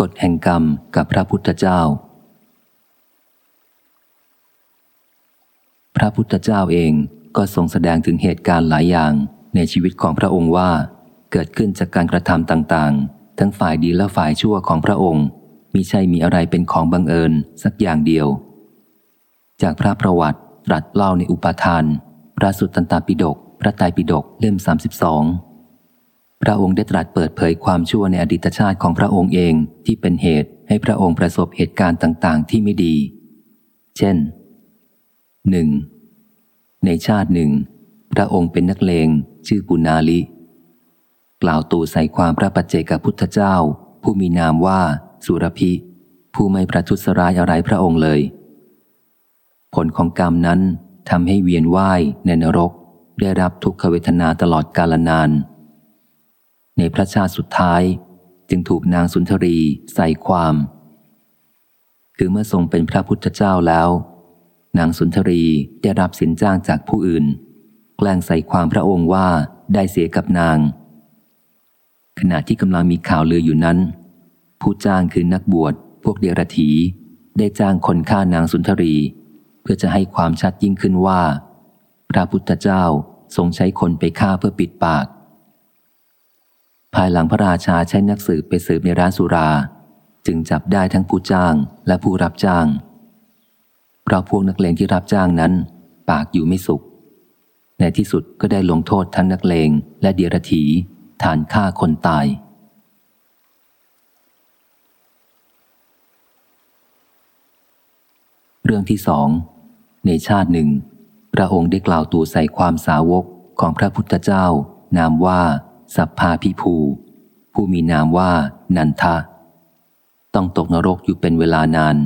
กฎแห่งกรรมกับพระพุทธเจ้า พระพุทธเจ้าเองก็ทรงแสดงถึงเหตุการณ์หลายอย่างในชีวิตของพระองค์ว่า เกิดขึ้นจากการกระทำต่างๆ ทั้งฝ่ายดีและฝ่ายชั่วของพระองค์มิใช่มีอะไรเป็นของบังเอิญสักอย่างเดียว จากพระประวัติตรัสเล่าในอุปทาน พระสุตตันตปิฎกพระไตรปิฎกเล่ม 32 พระองค์ได้ตรัสเปิดเผยความชั่วในอดีตชาติของพระองค์เองที่เป็นเหตุให้พระองค์ประสบเหตุการณ์ต่างๆ ที่ไม่ดี เช่น 1. ในชาติหนึ่ง พระองค์เป็นนักเลง ชื่อปุนาลิ กล่าวตูใส่ความพระปัจเจกพุทธเจ้า ผู้มีนามว่าสุรพิ ผู้ไม่ประทุษร้ายอะไรพระองค์เลย ผลของกรรมนั้นทำให้เวียนว่ายในนรก ได้รับทุกขเวทนาตลอดกาลนาน ในพระชาติสุดท้าย จึงถูกนางสุนทรีใส่ความ คือเมื่อทรงเป็นพระพุทธเจ้าแล้ว นางสุนทรีได้รับสินจ้างจากผู้อื่น แกล้งใส่ความพระองค์ว่าได้เสียกับนาง ขณะที่กำลังมีข่าวลืออยู่นั้น ผู้จ้างคือนักบวชพวกเดรถีได้จ้างคนฆ่านางสุนทรี เพื่อจะให้ความชัดยิ่งขึ้นว่า พระพุทธเจ้าทรงใช้คนไปฆ่าเพื่อปิดปาก ภายหลังพระราชาใช้นักสืบไปสืบในร้านสุรา จึงจับได้ทั้งผู้จ้างและผู้รับจ้าง เพราะพวกนักเลงที่รับจ้างนั้น ปากอยู่ไม่สุข ในที่สุดก็ได้ลงโทษทั้งนักเลงและเดียรถีฐานฆ่าคนตาย เรื่องที่สอง ในชาติหนึ่ง พระองค์ได้กล่าวตูใส่ความสาวกของพระพุทธเจ้านามว่า สัพพาพิภู ผู้มีนามว่านันทะ ต้องตกนรกอยู่เป็นเวลานาน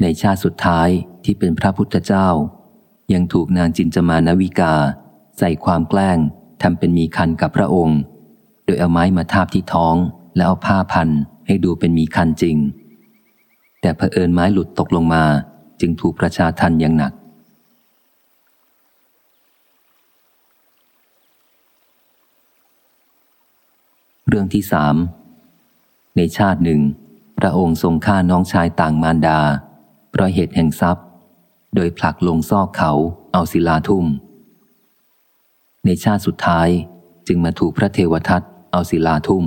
ในชาติสุดท้ายที่เป็นพระพุทธเจ้า ยังถูกนางจินจมานวิกา ใส่ความแกล้งทำเป็นมีคันกับพระองค์ โดยเอาไม้มาทาบที่ท้อง แล้วเอาผ้าพันให้ดูเป็นมีคันจริง แต่เผอิญไม้หลุดตกลงมาจึงถูกประชาทันอย่างหนัก เรื่องที่สามในชาติหนึ่ง พระองค์ทรงฆ่าน้องชายต่างมารดา เพราะเหตุแห่งทรัพย์ โดยผลักลงซอกเขาเอาศิลาทุ่ม ในชาติสุดท้ายจึงมาถูกพระเทวทัตเอาศิลาทุ่ม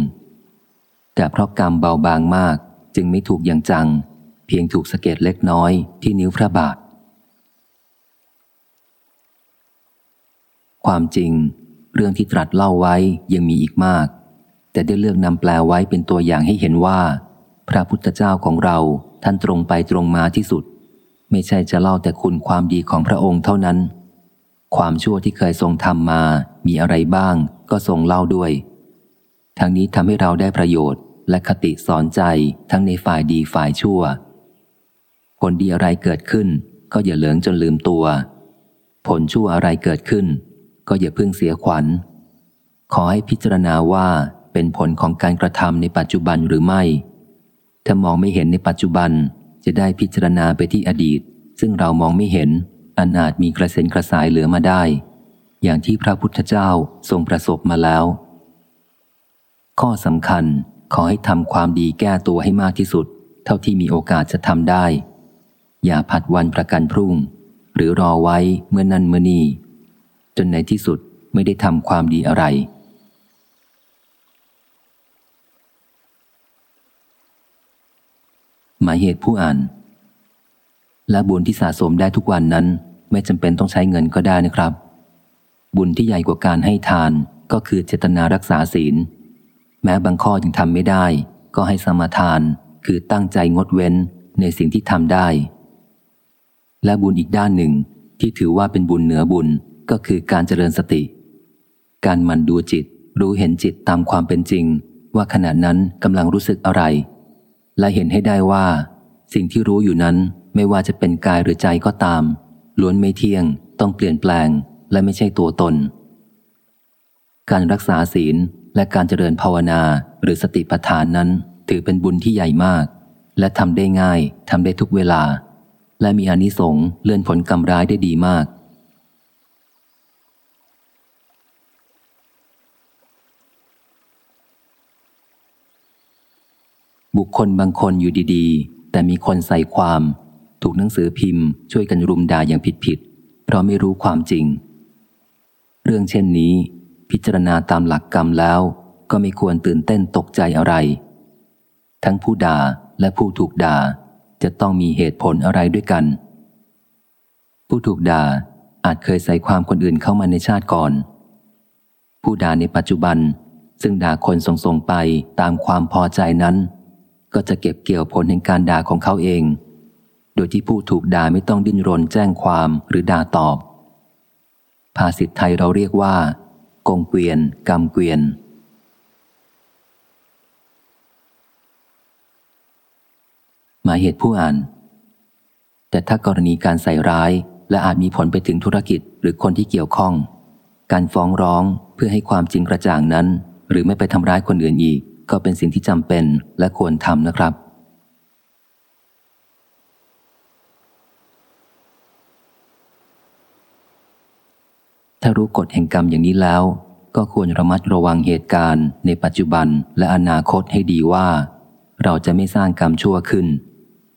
แต่เพราะกรรมเบาบางมากจึงไม่ถูกอย่างจัง เพียงถูกสะเก็ดเล็กน้อยที่นิ้วพระบาท ความจริง เรื่องที่ตรัสเล่าไว้ยังมีอีกมาก แต่ได้เลือกนำแปลไว้เป็นตัวอย่างให้เห็นว่า พระพุทธเจ้าของเราท่านตรงไปตรงมาที่สุด ไม่ใช่จะเล่าแต่คุณความดีของพระองค์เท่านั้น ความชั่วที่เคยทรงทำมามีอะไรบ้าง ก็ทรงเล่าด้วย ทั้งนี้ทำให้เราได้ประโยชน์และคติสอนใจทั้งในฝ่ายดีฝ่ายชั่ว ผลดีอะไรเกิดขึ้น ก็อย่าเหลืองจนลืมตัว ผลชั่วอะไรเกิดขึ้น ก็อย่าเพิ่งเสียขวัญ ขอให้พิจารณาว่า เป็นผลของการกระทำในปัจจุบันหรือไม่ ถ้ามองไม่เห็นในปัจจุบันจะได้พิจารณาไปที่อดีต ซึ่งเรามองไม่เห็น อันอาจมีกระเซ็นกระสายเหลือมาได้ อย่างที่พระพุทธเจ้าทรงประสบมาแล้ว ข้อสำคัญขอให้ทำความดีแก้ตัวให้มากที่สุด เท่าที่มีโอกาสจะทำได้ อย่าผัดวันประกันพรุ่ง หรือรอไว้เมื่อนั้นเมื่อนี้จนในที่สุดไม่ได้ทำความดีอะไร มายเหตุผู้อ่าน และบุญที่สะสมได้ทุกวันนั้น ไม่จำเป็นต้องใช้เงินก็ได้นะครับ บุญที่ใหญ่กว่าการให้ทานก็คือเจตนารักษาศีล แม้บางข้อยังทำไม่ได้ ก็ให้สมาทาน คือตั้งใจงดเว้นในสิ่งที่ทำได้ และบุญอีกด้านหนึ่งที่ถือว่าเป็นบุญเหนือบุญก็คือการเจริญสติ การมันดูจิต รู้เห็นจิตตามความเป็นจริง ว่าขณะนั้นกำลังรู้สึกอะไร และเห็นให้ได้ว่า สิ่งที่รู้อยู่นั้นไม่ว่าจะเป็นกายหรือใจก็ตาม ล้วนไม่เที่ยง ต้องเปลี่ยนแปลง และไม่ใช่ตัวตน การรักษาศีลและการเจริญภาวนาหรือสติปัฏฐานนั้น ถือเป็นบุญที่ใหญ่มาก และทำได้ง่ายทำได้ทุกเวลา และมีอนิสงส์เลื่อนผลกรรมร้ายได้ดีมาก ค บุคคลบางคนอยู่ดีๆ แต่มีคนใส่ความ ถูกหนังสือพิมพ์ช่วยกันรุมด่าอย่างผิดๆ เพราะไม่รู้ความจริง เรื่องเช่นนี้ พิจารณาตามหลักกรรมแล้วก็ไม่ควรตื่นเต้นตกใจอะไร ทั้งผู้ด่าและผู้ถูกด่าจะต้องมีเหตุผลอะไรด้วยกัน ผู้ถูกด่าอาจเคยใส่ความคนอื่นเข้ามาในชาติก่อน ผู้ด่าในปัจจุบันซึ่งด่าคนส่งๆไปตามความพอใจนั้น ก็จะเก็บเกี่ยวผลแห่งการด่าของเขาเอง โดยที่ผู้ถูกด่าไม่ต้องดิ้นรนแจ้งความหรือด่าตอบ ภาษิตไทยเราเรียกว่า กงเกวียนกรรมเกวียนหมายเหตุผู้อ่าน แต่ถ้ากรณีการใส่ร้ายและอาจมีผลไปถึงธุรกิจหรือคนที่เกี่ยวข้อง การฟ้องร้องเพื่อให้ความจริงกระจ่างนั้น หรือไม่ไปทำร้ายคนอื่นอีก ก็เป็นสิ่งที่จำเป็นและควรทำนะครับ ถ้ารู้กฎแห่งกรรมอย่างนี้แล้ว ก็ควรระมัดระวังเหตุการณ์ ในปัจจุบันและอนาคตให้ดีว่า เราจะไม่สร้างกรรมชั่วขึ้น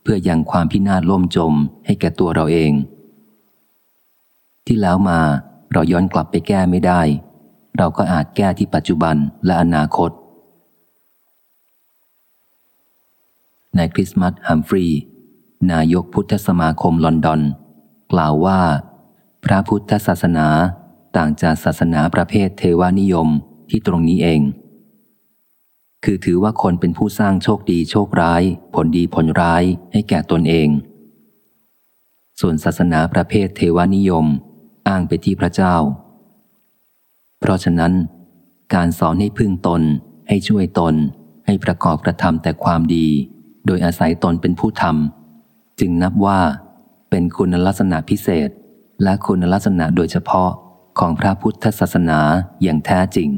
เพื่อยังความพินาศล่มจมให้แก่ตัวเราเอง ที่แล้วมาเราย้อนกลับไปแก้ไม่ได้ เราก็อาจแก้ที่ปัจจุบันและอนาคต นายคริสมัสฮัมฟรีย์นายกพุทธสมาคมลอนดอน กล่าวว่า พระพุทธศาสนาต่างจากศาสนาประเภทเทวานิยมที่ตรงนี้เอง คือถือว่าคนเป็นผู้สร้างโชคดีโชคร้าย ผลดีผลร้ายให้แก่ตนเอง ส่วนศาสนาประเภทเทวานิยม อ้างไปที่พระเจ้า เพราะฉะนั้น การสอนให้พึ่งตนให้ช่วยตนให้ประกอบกระทำแต่ความดี โดยอาศัยตนเป็นผู้ทำจึงนับว่า เป็นคุณลักษณะพิเศษ และคุณลักษณะโดยเฉพาะของพระพุทธศาสนาอย่างแท้จริง